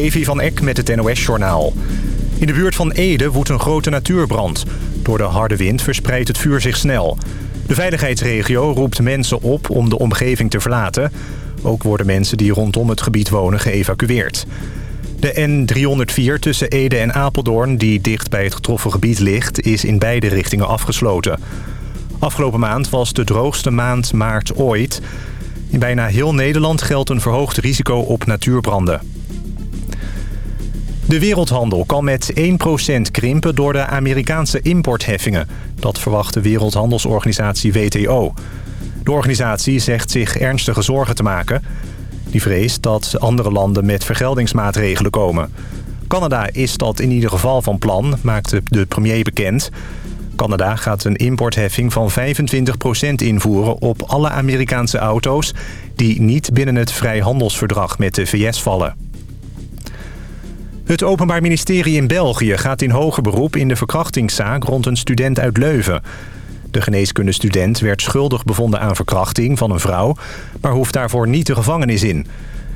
Levi van Eck met het NOS-journaal. In de buurt van Ede woedt een grote natuurbrand. Door de harde wind verspreidt het vuur zich snel. De veiligheidsregio roept mensen op om de omgeving te verlaten. Ook worden mensen die rondom het gebied wonen geëvacueerd. De N304 tussen Ede en Apeldoorn, die dicht bij het getroffen gebied ligt... is in beide richtingen afgesloten. Afgelopen maand was de droogste maand maart ooit. In bijna heel Nederland geldt een verhoogd risico op natuurbranden. De wereldhandel kan met 1% krimpen door de Amerikaanse importheffingen. Dat verwacht de Wereldhandelsorganisatie WTO. De organisatie zegt zich ernstige zorgen te maken. Die vreest dat andere landen met vergeldingsmaatregelen komen. Canada is dat in ieder geval van plan, maakte de premier bekend. Canada gaat een importheffing van 25% invoeren op alle Amerikaanse auto's... die niet binnen het vrijhandelsverdrag met de VS vallen. Het Openbaar Ministerie in België gaat in hoger beroep in de verkrachtingszaak rond een student uit Leuven. De geneeskundestudent werd schuldig bevonden aan verkrachting van een vrouw... maar hoeft daarvoor niet de gevangenis in.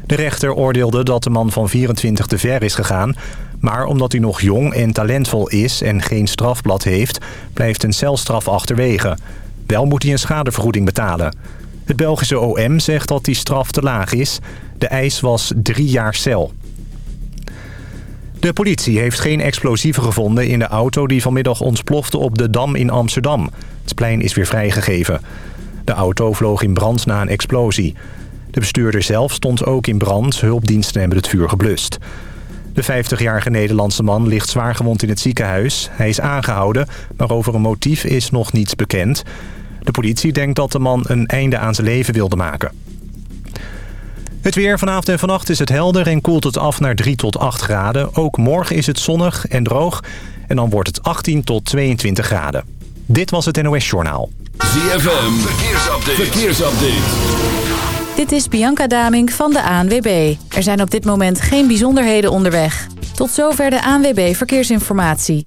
De rechter oordeelde dat de man van 24 te ver is gegaan... maar omdat hij nog jong en talentvol is en geen strafblad heeft... blijft een celstraf achterwege. Wel moet hij een schadevergoeding betalen. Het Belgische OM zegt dat die straf te laag is. De eis was drie jaar cel. De politie heeft geen explosieven gevonden in de auto die vanmiddag ontplofte op de Dam in Amsterdam. Het plein is weer vrijgegeven. De auto vloog in brand na een explosie. De bestuurder zelf stond ook in brand. Hulpdiensten hebben het vuur geblust. De 50-jarige Nederlandse man ligt zwaargewond in het ziekenhuis. Hij is aangehouden, maar over een motief is nog niets bekend. De politie denkt dat de man een einde aan zijn leven wilde maken. Het weer vanavond en vannacht is het helder en koelt het af naar 3 tot 8 graden. Ook morgen is het zonnig en droog en dan wordt het 18 tot 22 graden. Dit was het NOS Journaal. ZFM, verkeersupdate. verkeersupdate. Dit is Bianca Daming van de ANWB. Er zijn op dit moment geen bijzonderheden onderweg. Tot zover de ANWB Verkeersinformatie.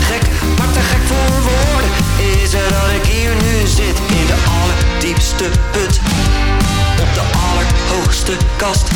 Gek, maar te gek voor woorden. Is er dat ik hier nu zit in de allerdiepste put. Op de allerhoogste kast.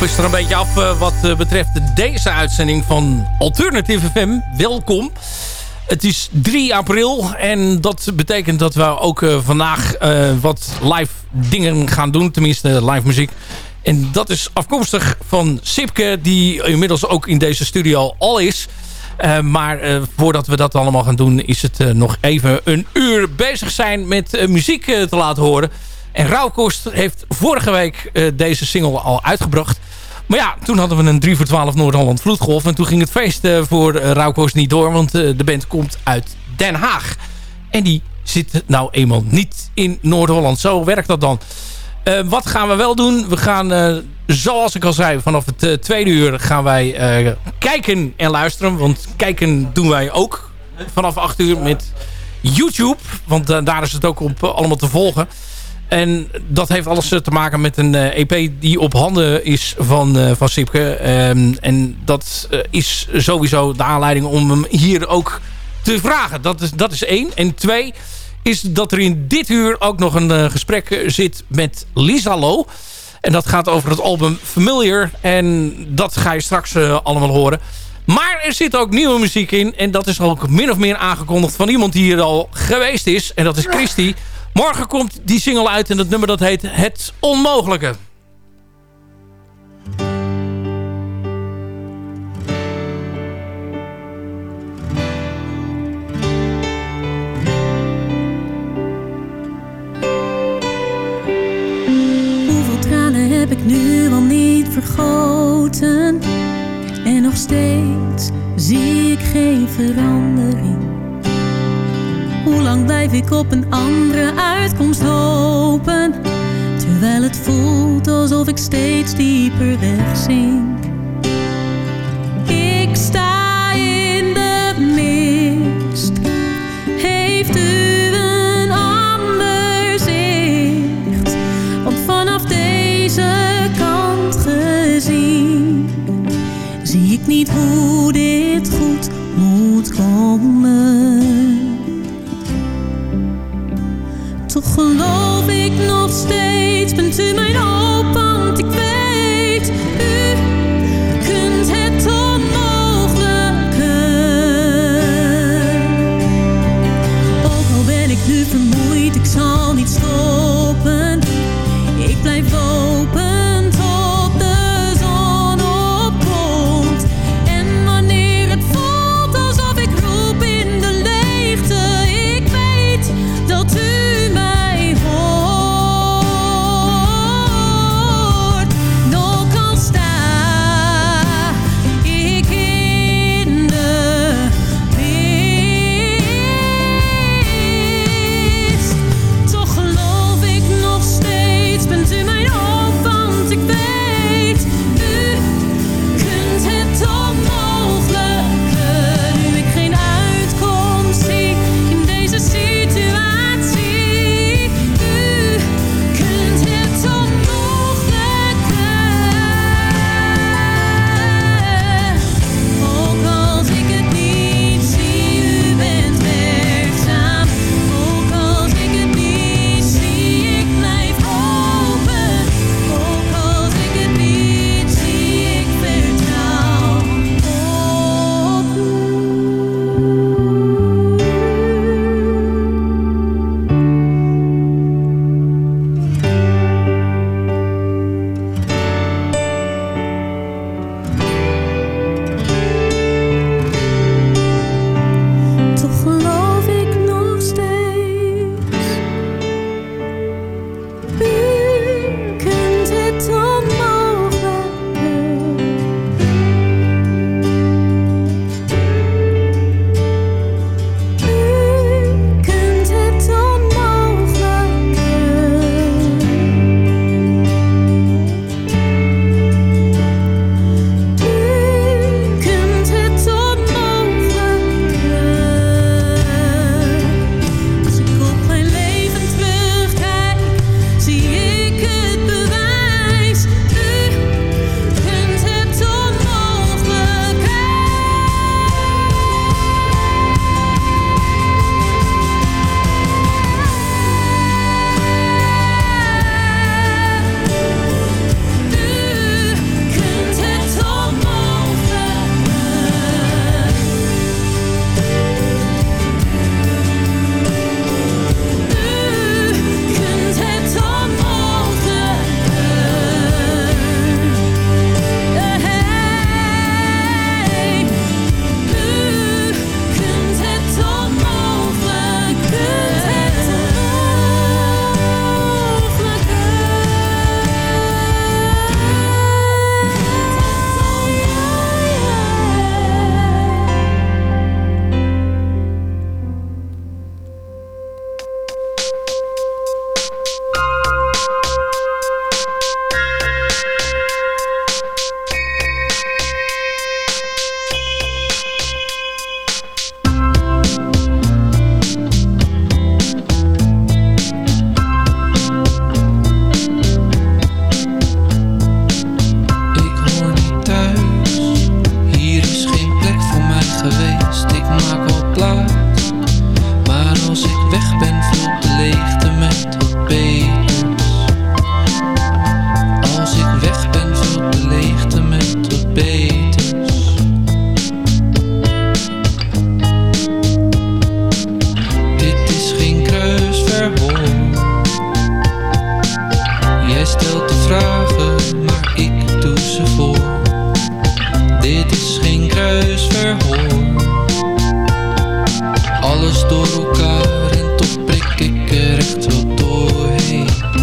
Kop is er een beetje af uh, wat uh, betreft deze uitzending van Alternative FM. Welkom. Het is 3 april en dat betekent dat we ook uh, vandaag wat live dingen gaan doen. Tenminste live muziek. En dat is afkomstig van Sipke die inmiddels ook in deze studio al is. maar voordat we dat allemaal gaan doen is het nog even een uur bezig zijn met muziek te laten horen. En Rauwkost heeft vorige week uh, deze single al uitgebracht. Maar ja, toen hadden we een 3 voor 12 Noord-Holland vloedgolf. En toen ging het feest uh, voor uh, Rauwkost niet door. Want de band komt uit Den Haag. En die zit nou eenmaal niet in Noord-Holland. Zo werkt dat dan. wat gaan we wel doen? We gaan, zoals ik al zei, vanaf het tweede uur gaan wij kijken en luisteren. Want kijken doen wij ook vanaf 8 uur met YouTube. Want daar is het ook op allemaal te volgen. En dat heeft alles te maken met een EP eh, e die op handen is van, uh, van Sipke. Um, en dat is sowieso de aanleiding om hem hier ook te vragen. Dat is, dat is één. En twee is dat er in dit uur ook nog een gesprek zit met Lisa Lo. En dat gaat over het album Familiar. En dat ga je straks allemaal horen. Maar er zit ook nieuwe muziek in. En dat is ook min of meer aangekondigd van iemand die hier al geweest is. En dat is Christy. Morgen komt die single uit en het nummer dat heet Het Onmogelijke. Hoeveel tranen heb ik nu al niet vergoten? En nog steeds zie ik geen verandering. Hoe lang blijf ik op een andere uitkomst hopen? Terwijl het voelt alsof ik steeds dieper wegzink. U mijn hoop, want ik weet, er doorheen.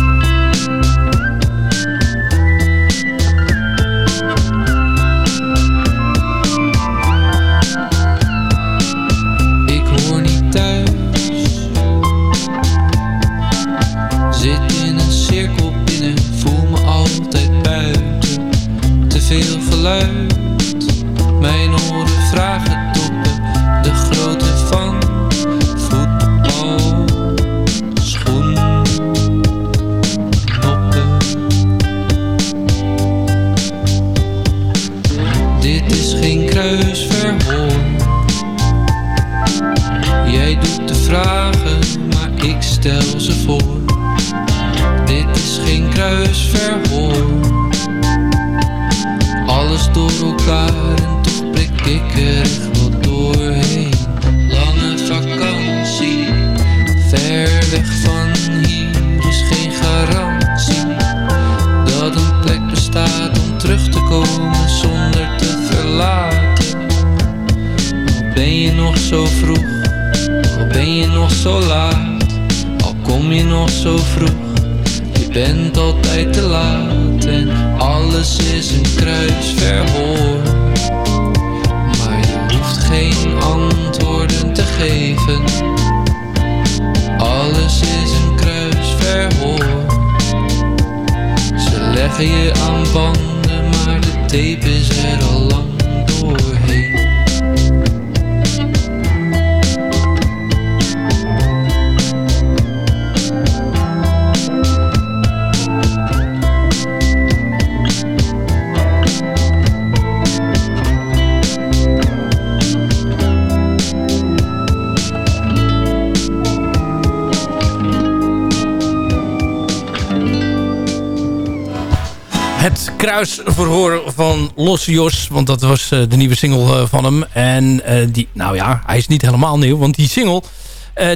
Het kruisverhoor van Losse Jos. Want dat was eh, de nieuwe single eh, van hem. En eh, die, nou ja, hij is niet helemaal nieuw. Want die single,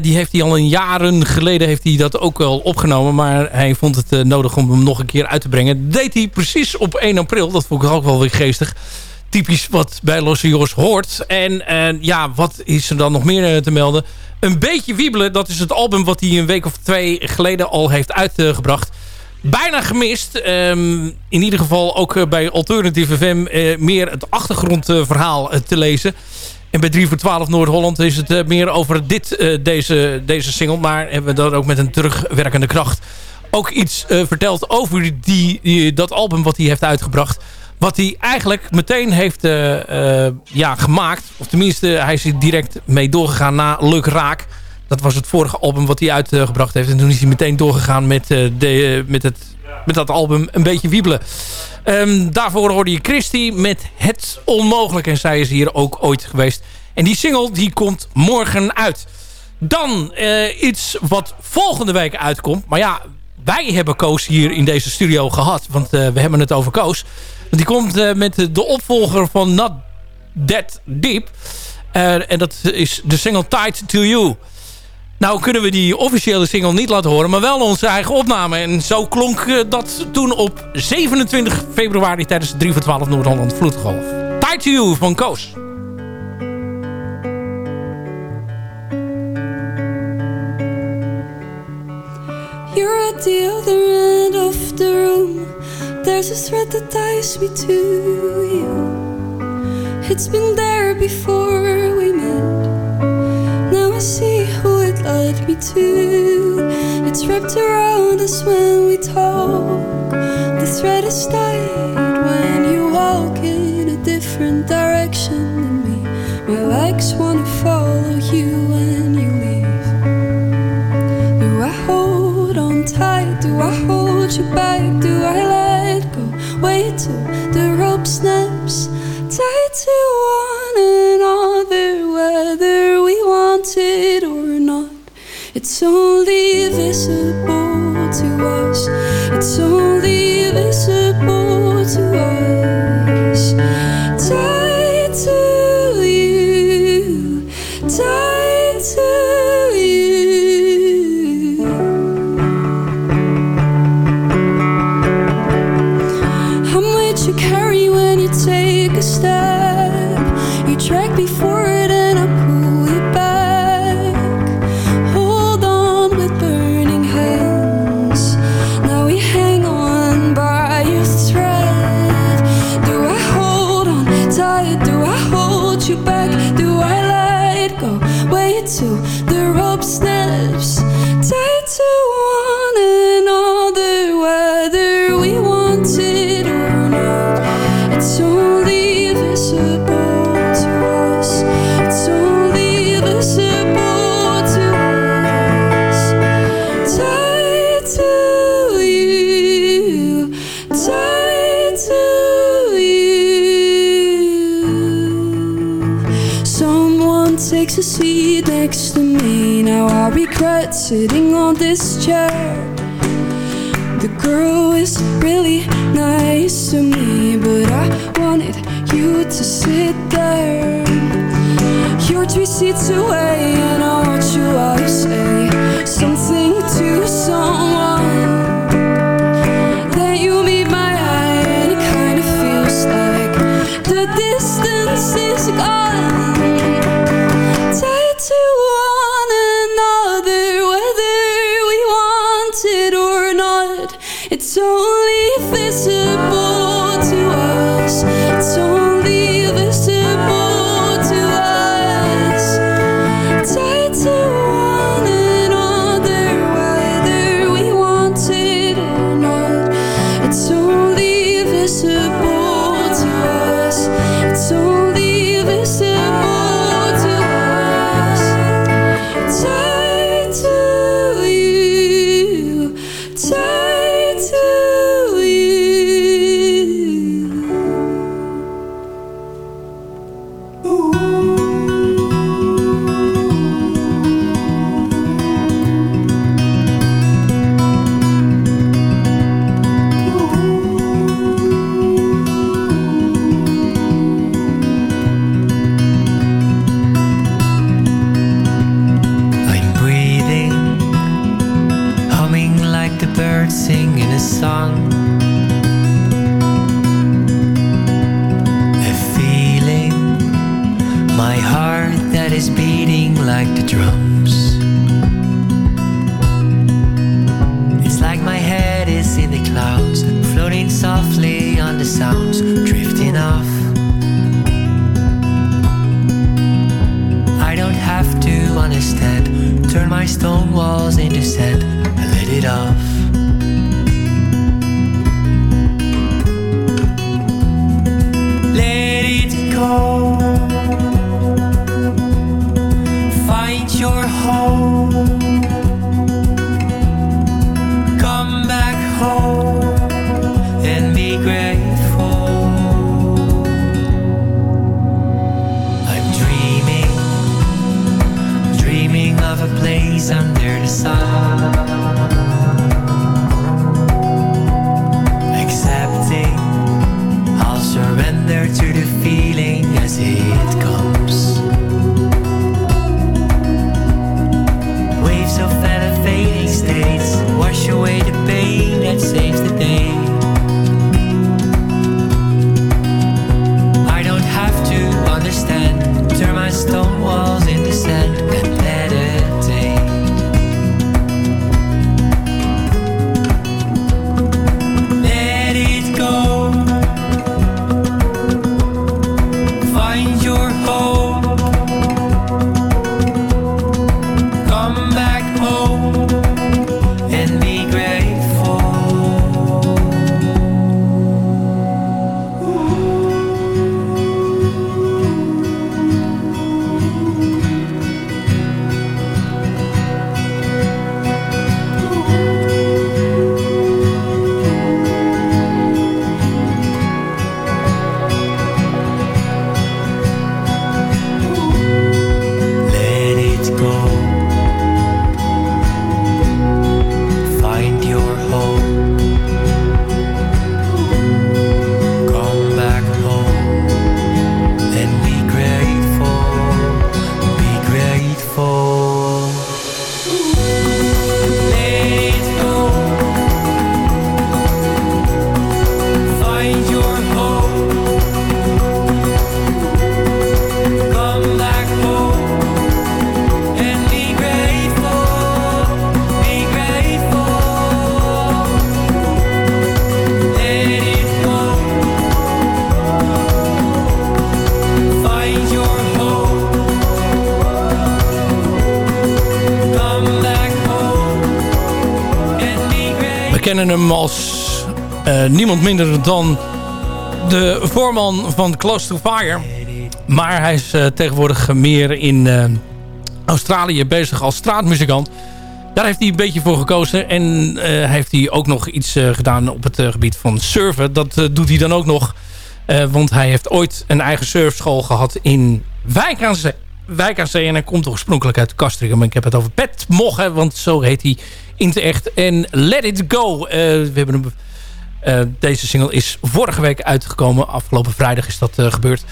die heeft hij al een jaren geleden heeft hij dat ook wel opgenomen. Maar hij vond het nodig om hem nog een keer uit te brengen. Dat deed hij precies op 1 april. Dat vond ik ook wel weer geestig. Typisch wat bij Losse Jos hoort. En eh, ja, wat is er dan nog meer te melden? Een beetje wiebelen, dat is het album wat hij een week of twee geleden al heeft uitgebracht bijna gemist. Ehm, in ieder geval ook eh, bij Alternative FM eh, meer het achtergrondverhaal eh, te lezen. En bij 3 voor 12 Noord-Holland is het meer over dit, deze, deze single. Maar hebben we dat ook met een terugwerkende kracht ook iets verteld over die, dat album wat hij heeft uitgebracht. Wat hij eigenlijk meteen heeft ja, gemaakt. Of tenminste, hij is direct mee doorgegaan na Luk Raak. Dat was het vorige album wat hij uitgebracht heeft. En toen is hij meteen doorgegaan met, eh, de, met, het, met dat album Een Beetje Wiebelen. Ehm, daarvoor hoorde je Christy met Het Onmogelijk. En zij is hier ook ooit geweest. En die single die komt morgen uit. Dan eh, iets wat volgende week uitkomt. Maar ja, wij hebben Koos hier in deze studio gehad. Want eh, we hebben het over Koos. Die komt eh, met de opvolger van Not That Deep. Eh, en dat is de single Tied To You. Nou kunnen we die officiële single niet laten horen, maar wel onze eigen opname. En zo klonk eh, dat toen op 27 februari tijdens 3 voor 12 Noord-Holland Vloedgolf. Tied to You van Koos. You're at the other end of the room. There's a thread that ties me to you. It's been there before we met. Now I see led me to. It's wrapped around us when we talk. The thread is tied when you walk in a different direction than me. My legs wanna follow you when you leave. Do I hold on tight? Do I hold you back? invisible to us. It's so takes a seat next to me. Now I regret sitting on this chair. The girl is really nice to me, but I wanted you to sit there. You're three seats away, and I want you all to say something to someone. floating softly on the sounds, drifting off. I don't have to understand, turn my stone walls into sand, I let it off. Niemand minder dan de voorman van Close to Fire. Maar hij is uh, tegenwoordig meer in uh, Australië bezig als straatmuzikant. Daar heeft hij een beetje voor gekozen. En heeft hij ook nog iets gedaan op het gebied van surfen. Dat doet hij dan ook nog. want hij heeft ooit een eigen surfschool gehad in Wijk aan Zee. Wijk aan Zee. En hij komt oorspronkelijk uit Castricum. Ik heb het over Pet Mogge, want zo heet hij in het echt. En Let It Go. we hebben een uh, deze single is vorige week uitgekomen. Afgelopen vrijdag is dat uh, gebeurd.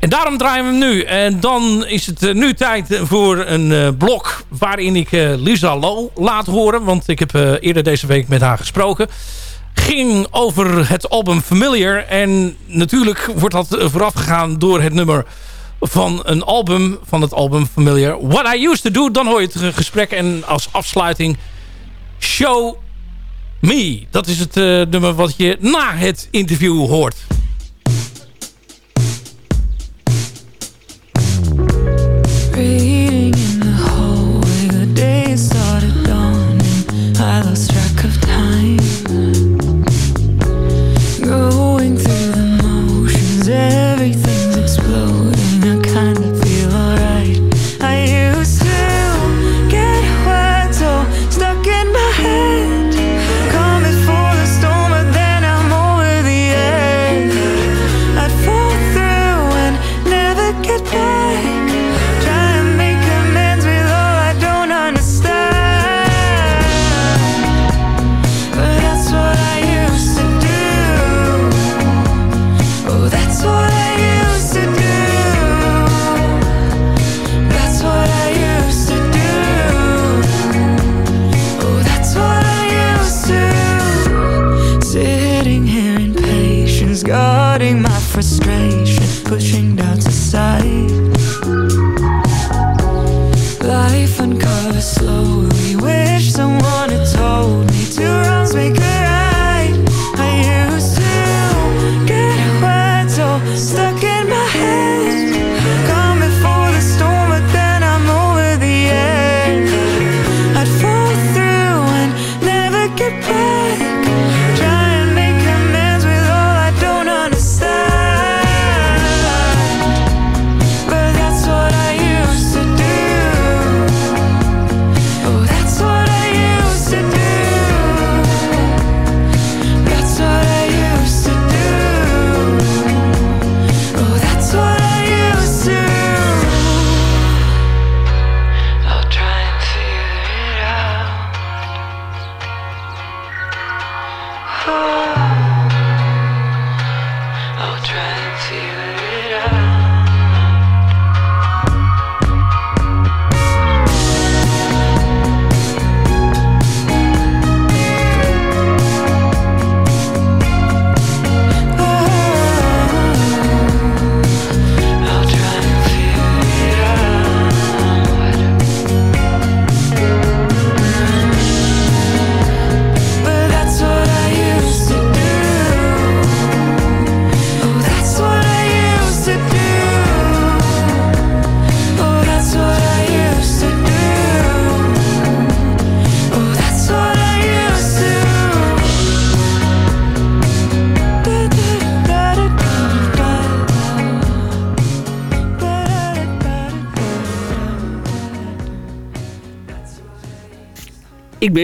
En daarom draaien we hem nu. En dan is het uh, nu tijd voor een blok waarin ik Lisa Low laat horen. Want ik heb eerder deze week met haar gesproken. Ging over het album Familiar. En natuurlijk wordt dat vooraf gegaan door het nummer van een album. Van het album Familiar. What I Used To Do. Dan hoor je het gesprek. En als afsluiting Show Me. Dat is het uh, nummer wat je na het interview hoort.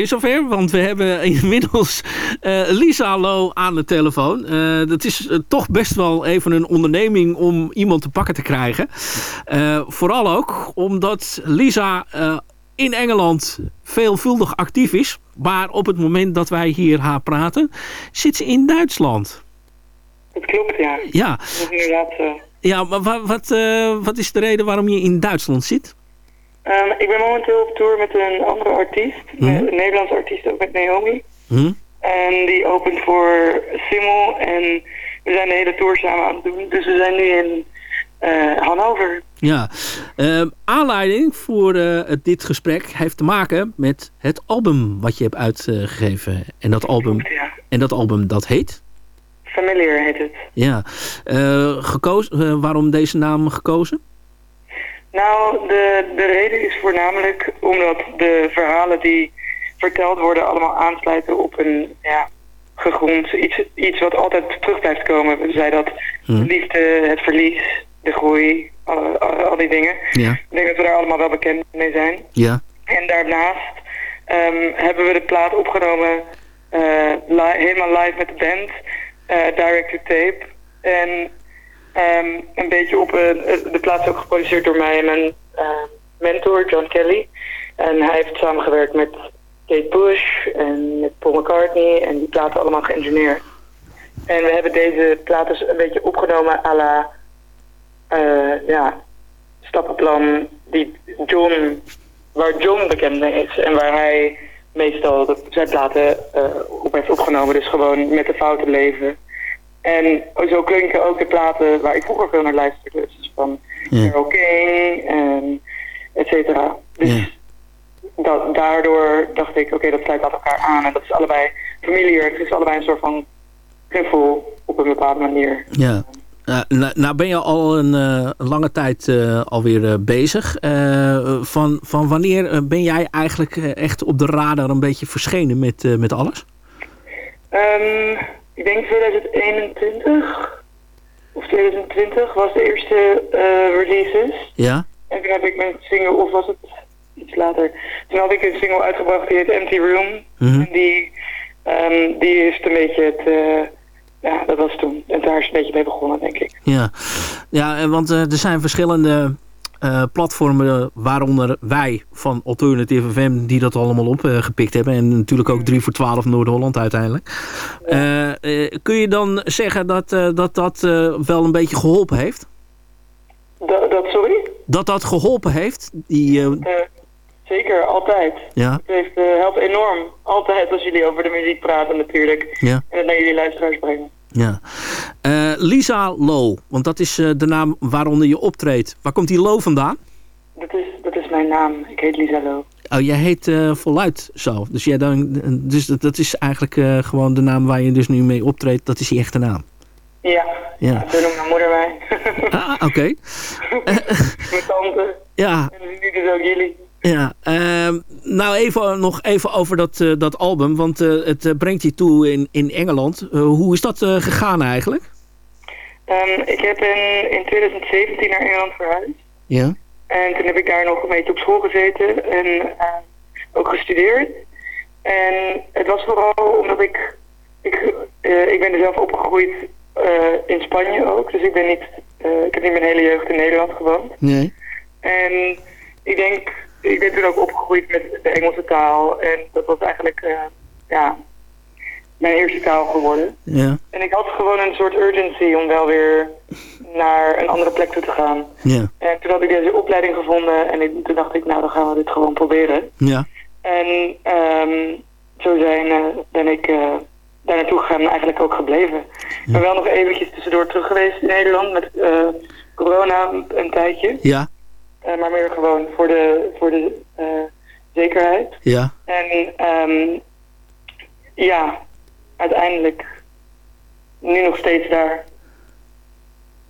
Zover, want we hebben inmiddels eh, Lisa Lo aan de telefoon. Eh, dat is eh, toch best wel even een onderneming om iemand te pakken te krijgen. Vooral ook omdat Lisa in Engeland veelvuldig actief is. Maar op het moment dat wij hier haar praten, zit ze in Duitsland. Dat klopt, ja. Ja, Dat inderdaad ja maar wa- wat, wat is de reden waarom je in Duitsland zit? Ehm, ik ben momenteel op tour met een andere artiest. Mhm. Een Nederlandse artiest, ook met Naomi. Hm? En die opent voor Simmel. En we zijn de hele tour samen aan het doen. Dus we zijn nu in eh, Hannover. Ja, Ehm, aanleiding voor eh, dit gesprek heeft te maken met het album wat je hebt uitgegeven. en, dat album, Ja. en dat album dat heet? Familiar heet het. Ja. Eh, gekozen, waarom deze naam gekozen? Nou, de, de reden is voornamelijk omdat de verhalen die verteld worden allemaal aansluiten op een ja, gegrond, iets, iets wat altijd terug blijft komen. We zeiden dat Hm. de liefde, het verlies, de groei, al, al, al die dingen. Ja. Ik denk dat we daar allemaal wel bekend mee zijn. Ja. En daarnaast ehm, hebben we de plaat opgenomen li- helemaal live met de band, eh, direct to tape. En ehm, een beetje op een, eh, de plaat is ook geproduceerd door mij en mijn eh, mentor John Kelly. En hij heeft samengewerkt met Kate Bush en met Paul McCartney en die platen allemaal geïngineerd. En we hebben deze platen een beetje opgenomen à la eh, ja, stappenplan die John, waar John bekend mee is en waar hij meestal zijn platen eh, op heeft opgenomen. Dus gewoon met de fouten leven. En zo klinken ook de platen waar ik vroeger veel naar luisterde. Dus van Ja. Carole King en et cetera. Dus dat, daardoor dacht ik, oké, dat sluit aan elkaar aan. En dat is allebei familiar. Het is allebei een soort van knuffel op een bepaalde manier. Ja. Nou, nou ben je al een eh, lange tijd eh, alweer eh, bezig. Van, van wanneer ben jij eigenlijk echt op de radar een beetje verschenen met, met alles? Ehm, ik denk 2021 of 2020 was de eerste eh, releases. Ja? En toen heb ik mijn single, of was het iets later, toen had ik een single uitgebracht die heet Empty Room. Mhm. En die, ehm, die is een beetje het, eh, ja, dat was toen. En daar is het een beetje mee begonnen, denk ik. Ja, ja want eh, er zijn verschillende eh, platformen, waaronder wij van Alternative FM, die dat allemaal opgepikt hebben. En natuurlijk ook 3 voor 12 Noord-Holland uiteindelijk. Eh, eh, kun je dan zeggen dat eh, dat, dat eh, wel een beetje geholpen heeft? Dat, dat sorry? Dat dat geholpen heeft? Die, eh, Eh, zeker, altijd. ja, Het heeft, eh, helpt enorm. Altijd als jullie over de muziek praten natuurlijk. ja, En het naar jullie luisteraars brengen. Ja. Eh, Lisa Low, want dat is eh, de naam waaronder je optreedt. Waar komt die Low vandaan? Dat is, dat is mijn naam. Ik heet Lisa Lo. Oh, jij heet eh, voluit zo. Dus, jij dan, dus dat, dat is eigenlijk gewoon de naam waar je dus nu mee optreedt. Dat is die echte naam. Ja, Ja. zo noemt mijn moeder mij. Ah, oké. mijn tante. Ja, En nu dus ook jullie. Ja. Ehm, nou, even, nog even over dat, eh, dat album. Want eh, het eh, brengt je toe in, in Engeland. Hoe is dat gegaan eigenlijk? Ehm, ik heb in, in 2017 naar Engeland verhuisd. Ja. En toen heb ik daar nog een beetje op school gezeten en ook gestudeerd. En het was vooral omdat ik... Ik, ik ben er zelf opgegroeid in Spanje ook. Dus ik, ben niet, ik heb niet mijn hele jeugd in Nederland gewoond. Nee. En ik denk, ik ben toen ook opgegroeid met de Engelse taal. En dat was eigenlijk, eh, ja, mijn eerste taal geworden. Ja. En ik had gewoon een soort urgency om wel weer naar een andere plek toe te gaan. Ja. En toen had ik deze opleiding gevonden en ik, toen dacht ik, nou dan gaan we dit gewoon proberen. Ja. En ehm, zo zijn, eh, ben ik eh, daar naartoe gegaan en eigenlijk ook gebleven. Maar wel nog eventjes tussendoor terug geweest in Nederland met corona een tijdje. Ja. Eh, maar meer gewoon voor de, voor de eh, zekerheid. Ja. En ehm, ja, uiteindelijk nu nog steeds daar.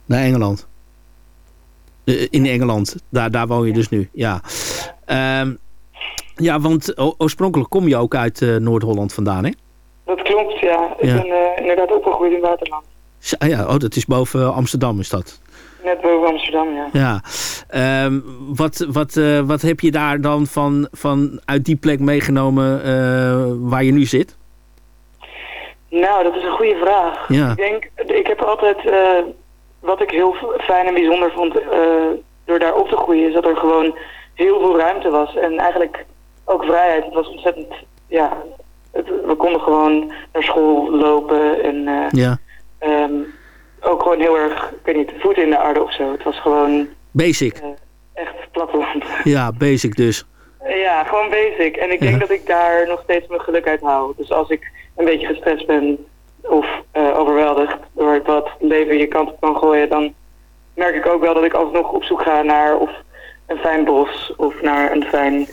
Naar Engeland. Eh, in Engeland. Daar, daar woon je dus nu. Ja. Ehm, ja, want oorspronkelijk kom je ook uit Noord-Holland vandaan, hè? Dat klopt, ja. Ik Ja. ben eh, inderdaad opgegroeid in het buitenland. Ah ja, oh, dat is boven Amsterdam is dat. Net boven Amsterdam, ja. Ja. Ehm, wat, wat, eh, wat heb je daar dan van, van uit die plek meegenomen eh, waar je nu zit? Nou, dat is een goede vraag. Ja. Ik denk, ik heb altijd, eh, wat ik heel fijn en bijzonder vond door daar op te groeien, is dat er gewoon heel veel ruimte was. En eigenlijk ook vrijheid. Het was ontzettend, ja, het, we konden gewoon naar school lopen en Ja. ehm, ook gewoon heel erg, ik weet niet, voeten in de aarde of zo. Het was gewoon Basic. echt platteland. Ja, basic dus. Ja, gewoon basic. En ik denk Ja. dat ik daar nog steeds mijn geluk uit haal. Dus als ik een beetje gestrest ben of eh, overweldigd door wat leven je kant op kan gooien, dan merk ik ook wel dat ik alsnog op zoek ga naar of een fijn bos of naar een fijn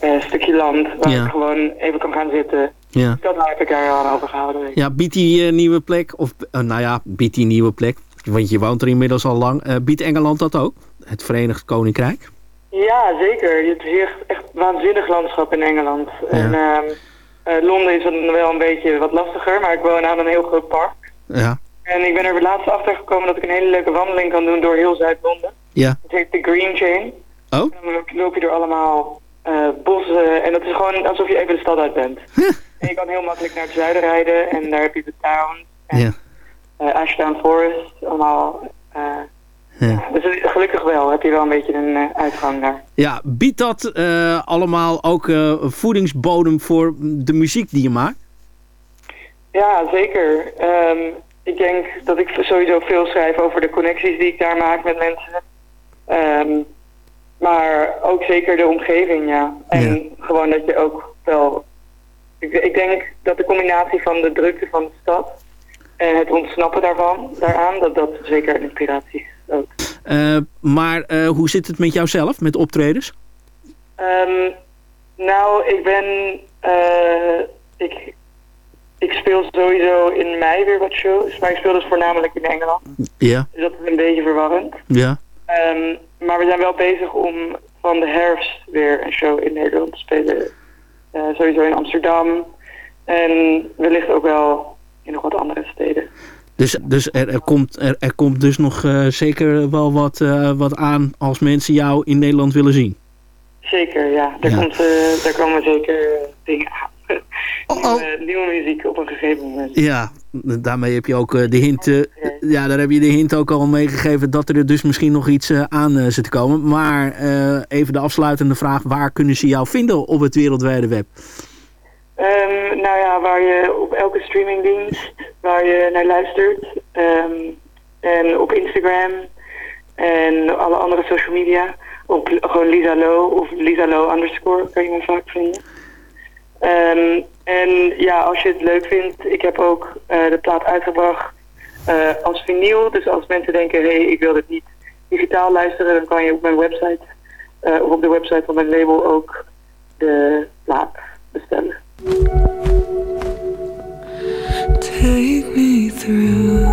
eh, stukje land waar Ja. ik gewoon even kan gaan zitten. Ja. Dat heb ik daar weet ik. Ja, biedt die eh, nieuwe plek, of eh, nou ja, biedt die nieuwe plek, want je woont er inmiddels al lang, eh, biedt Engeland dat ook? Het Verenigd Koninkrijk? Ja, zeker. Hebt hier echt waanzinnig landschap in Engeland. En ehm, eh, Londen is dan wel een beetje wat lastiger, maar ik woon aan een heel groot park. Ja. En ik ben er laatst achter gekomen dat ik een hele leuke wandeling kan doen door heel Zuid-Londen. Ja. Het heet de Green Chain. Oh? En dan loop, je door allemaal bossen en dat is gewoon alsof je even de stad uit bent. En je kan heel makkelijk naar het zuiden rijden en daar heb je de town, Ja. uh, Ashdown Forest, allemaal. eh, Ja. Dus het- gelukkig wel, heb je wel een beetje een eh, uitgang daar. Ja, biedt dat eh, allemaal ook eh, voedingsbodem voor de muziek die je maakt? Ja, zeker. Ehm, ik denk dat ik sowieso veel schrijf over de connecties die ik daar maak met mensen. Ehm, maar ook zeker de omgeving, ja. En gewoon dat je ook wel... Ik, ik denk dat de combinatie van de drukte van de stad en het ontsnappen daarvan, daaraan, dat dat zeker een inspiratie is ook. Eh, maar eh, hoe zit het met jouzelf, met optredens? Ehm, nou, ik ben... eh, ik, ik speel sowieso in mei weer wat shows, maar ik speel dus voornamelijk in Engeland. Ja. Dus dat is een beetje verwarrend. Ja. Ehm, maar we zijn wel bezig om van de herfst weer een show in Nederland te spelen. Eh, sowieso in Amsterdam. En wellicht ook wel in nog wat andere steden. Dus, dus er, er, komt, er, er komt dus nog eh, zeker wel wat, eh, wat aan als mensen jou in Nederland willen zien. Zeker, ja. Daar, Ja. Komt, daar komen zeker dingen aan. Nieuwe, nieuwe muziek op een gegeven moment. Ja, daarmee heb je ook eh, de hint. eh, ja, daar heb je de hint ook al meegegeven dat er dus misschien nog iets eh, aan zit te komen. Maar even de afsluitende vraag: waar kunnen ze jou vinden op het wereldwijde web? Ehm, nou ja, waar je op elke streamingdienst waar je naar luistert. ehm, en op Instagram en alle andere social media. Op gewoon Lisa Low of Lisa Low underscore kan je me vaak vinden. Ehm, en ja, als je het leuk vindt, ik heb ook eh, de plaat uitgebracht eh, als vinyl. Dus als mensen denken, hé, hey, ik wil dit niet digitaal luisteren, dan kan je op mijn website eh, of op de website van mijn label ook de plaat bestellen. Take me through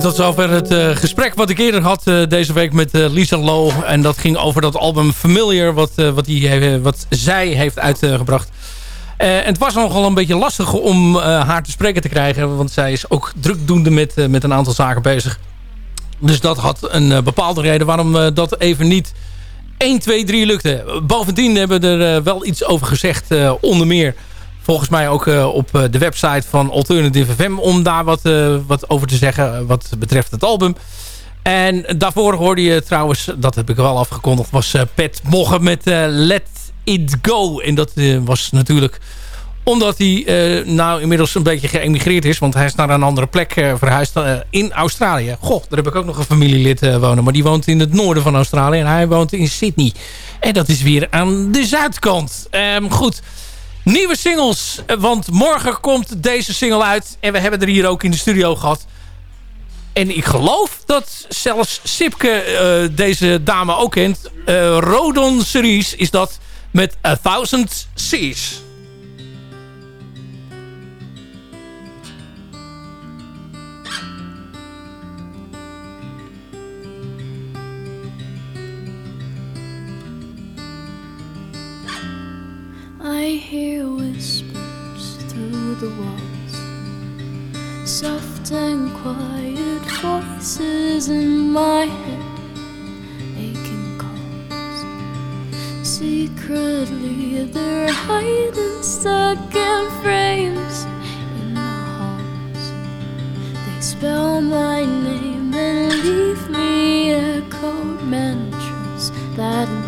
En tot zover het eh, gesprek wat ik eerder had eh, deze week met eh, Lisa Low. En dat ging over dat album Familiar wat, wat, die, wat zij heeft uitgebracht. En het was nogal een beetje lastig om haar te spreken te krijgen. Want zij is ook drukdoende met, met een aantal zaken bezig. Dus dat had een bepaalde reden waarom dat even niet 1, 2, 3 lukte. Bovendien hebben we er wel iets over gezegd. onder meer volgens mij ook op de website van Alternative FM... om daar wat, wat over te zeggen wat betreft het album. En daarvoor hoorde je trouwens, dat heb ik wel afgekondigd... was Pet Moggen met Let It Go. En dat was natuurlijk omdat hij uh, nou inmiddels een beetje geëmigreerd is. Want hij is naar een andere plek verhuisd in Australië. Goh, daar heb ik ook nog een familielid wonen. Maar die woont in het noorden van Australië. En hij woont in Sydney. En dat is weer aan de zuidkant. Um, goed. Nieuwe singles. Want morgen komt deze single uit. En we hebben er hier ook in de studio gehad. En ik geloof dat zelfs Sipke deze dame ook kent. Rodon Series is dat met A Thousand Seas. I hear whispers through the walls, soft and quiet voices in my head, aching calls. Secretly, they're hiding stuck in frames in the halls. They spell my name and leave me echoed mantras that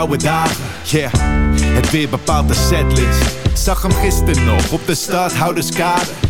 grauwe dagen. Yeah, het weer bepaalt de setlist. Zag hem gisteren nog op de stadhouderskade.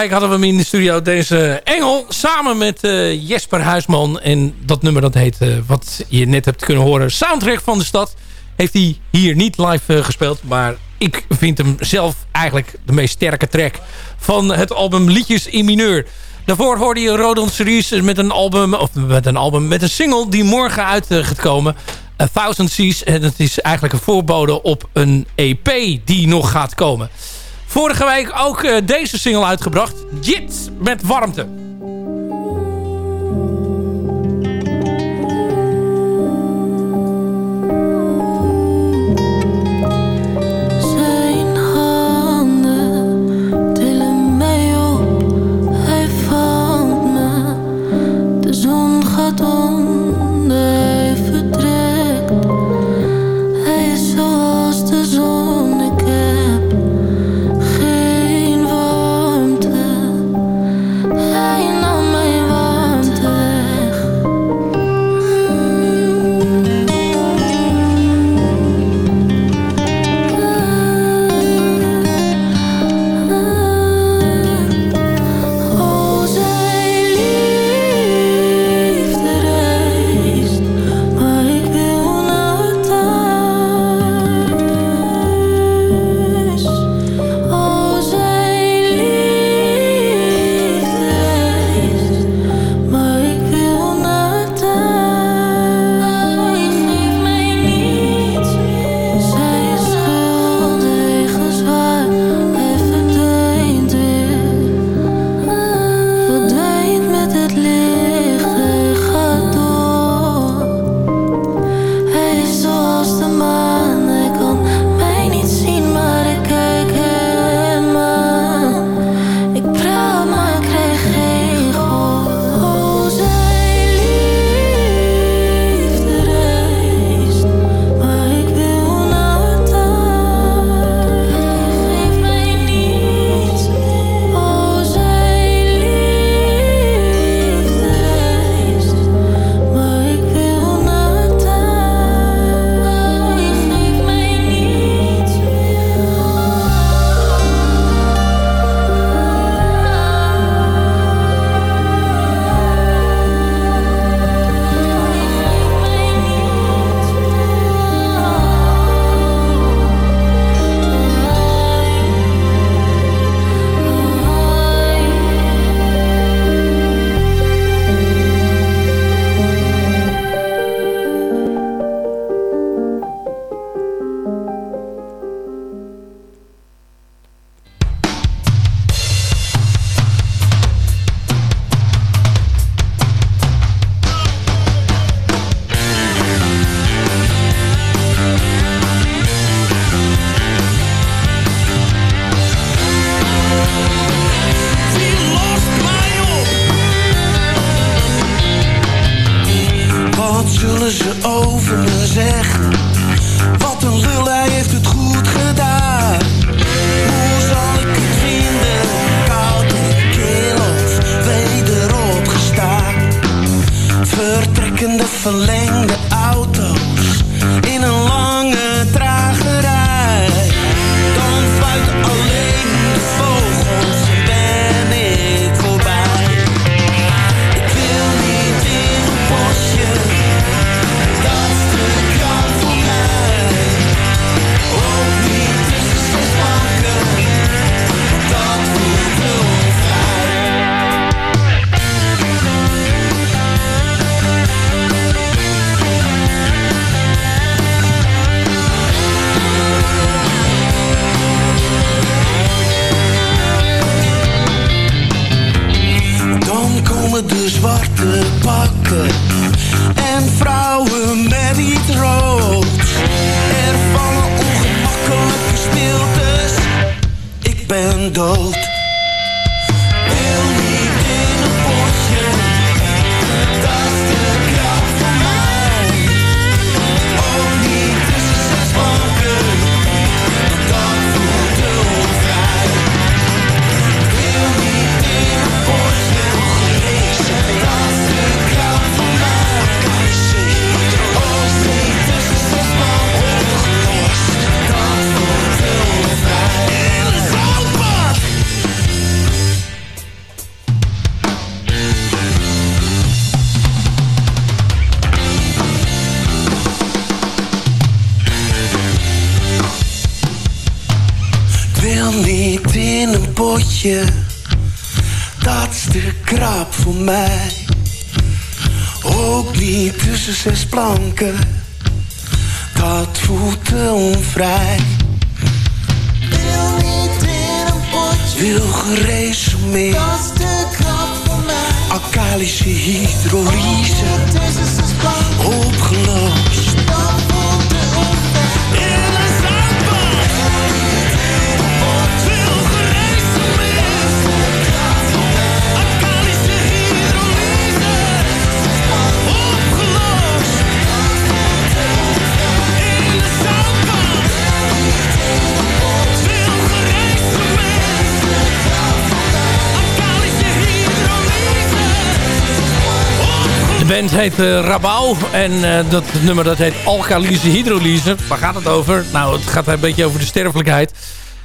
week hadden we hem in de studio, deze Engel, samen met eh, Jesper Huisman. En dat nummer dat heet, eh, wat je net hebt kunnen horen, Soundtrack van de Stad. Heeft hij hier niet live eh, gespeeld, maar ik vind hem zelf eigenlijk de meest sterke track van het album Liedjes in Mineur. Daarvoor hoorde je Rodon Series met een album, of met een album, met een single die morgen uit gaat komen. A Thousand Seas. En het is eigenlijk een voorbode op een EP die nog gaat komen. Vorige week ook eh, deze single uitgebracht. Jit met warmte. Zijn voor mij. Ook niet tussen zes planken, dat voelt onvrij. Wil niet in een potje, wil geresumeerd. Dat te krap voor mij. Alkalische hydrolyse, opgelost. Band heet eh, Rabau en eh, dat nummer dat heet Alkalyse Hydrolyse. Waar gaat het over? Nou, het gaat een beetje over de sterfelijkheid.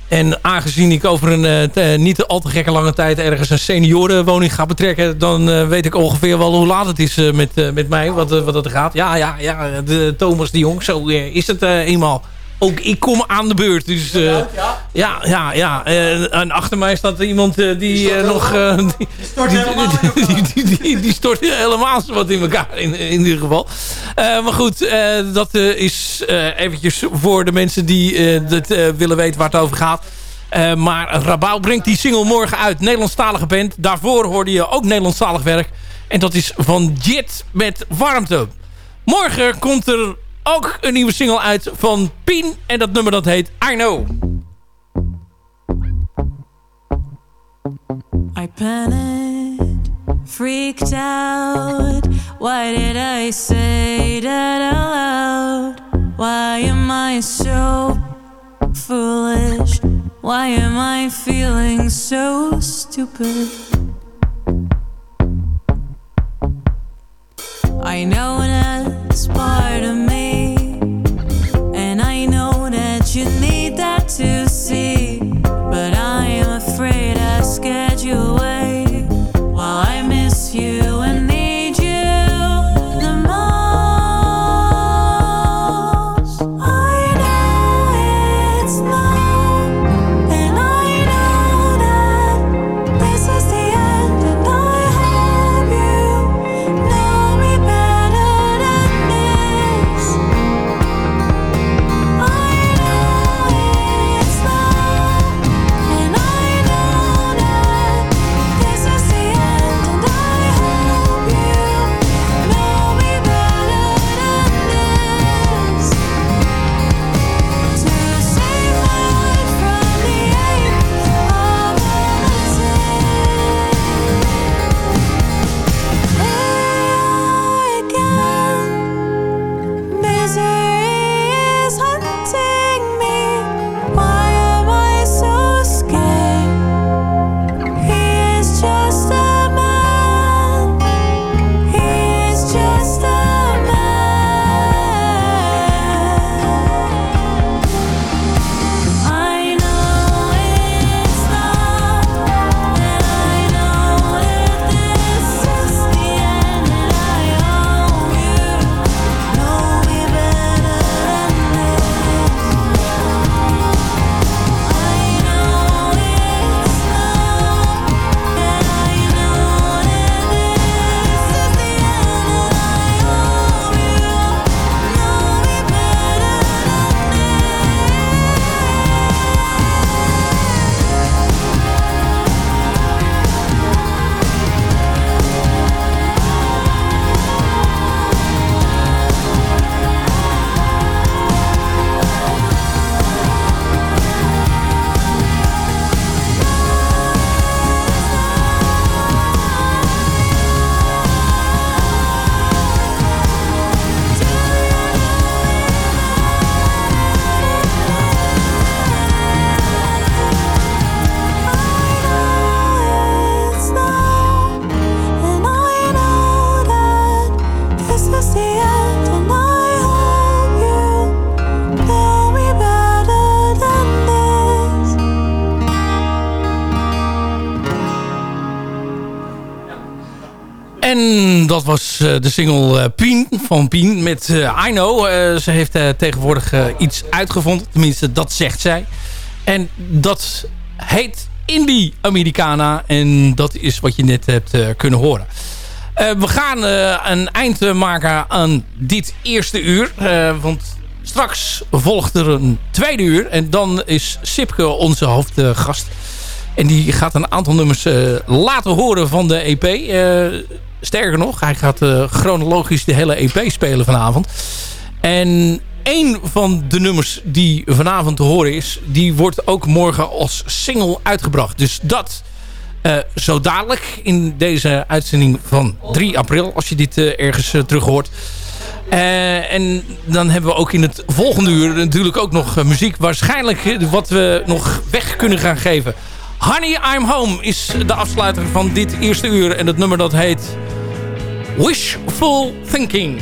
En aangezien ik over een eh, niet al te gekke lange tijd ergens een seniorenwoning ga betrekken... dan weet ik ongeveer wel hoe laat het is met, met mij, wat, wat dat gaat. Ja, ja, ja, de Thomas de Jong, zo is het eenmaal. Ook ik kom aan de beurt, dus... eh, ja, ja, ja. Eh, en achter mij staat iemand eh, die nog... die, stort die, helemaal die, stort helemaal wat in elkaar, in, in ieder geval. Maar goed, dat is eventjes voor de mensen die dat, willen weten waar het over gaat. Maar Rabau brengt die single morgen uit. Nederlandstalige band. Daarvoor hoorde je ook Nederlandstalig werk. En dat is van Jit met Warmte. Morgen komt er ook een nieuwe single uit van Pien. En dat nummer dat heet I Know. I panicked, freaked out. Why did I say that out loud? Why am I so foolish? Why am I feeling so stupid? I know that's part of me, de single eh, Pien van Pien met eh, I Know. Eh, ze heeft eh, tegenwoordig eh, iets uitgevonden. Tenminste, dat zegt zij. En dat heet Indie Americana. En dat is wat je net hebt eh, kunnen horen. Eh, we gaan eh, een eind eh, maken aan dit eerste uur. Eh, want straks volgt er een tweede uur. En dan is Sipke onze hoofdgast. En die gaat een aantal nummers eh, laten horen van de EP. Sterker nog, hij gaat eh, chronologisch de hele EP spelen vanavond. En één van de nummers die vanavond te horen is... die wordt ook morgen als single uitgebracht. Dus dat eh, zo dadelijk in deze uitzending van 3 april... als je dit eh, ergens terug hoort. En dan hebben we ook in het volgende uur natuurlijk ook nog muziek. Waarschijnlijk wat we nog weg kunnen gaan geven. Honey, I'm Home is de afsluiter van dit eerste uur. En het nummer dat heet Wishful Thinking.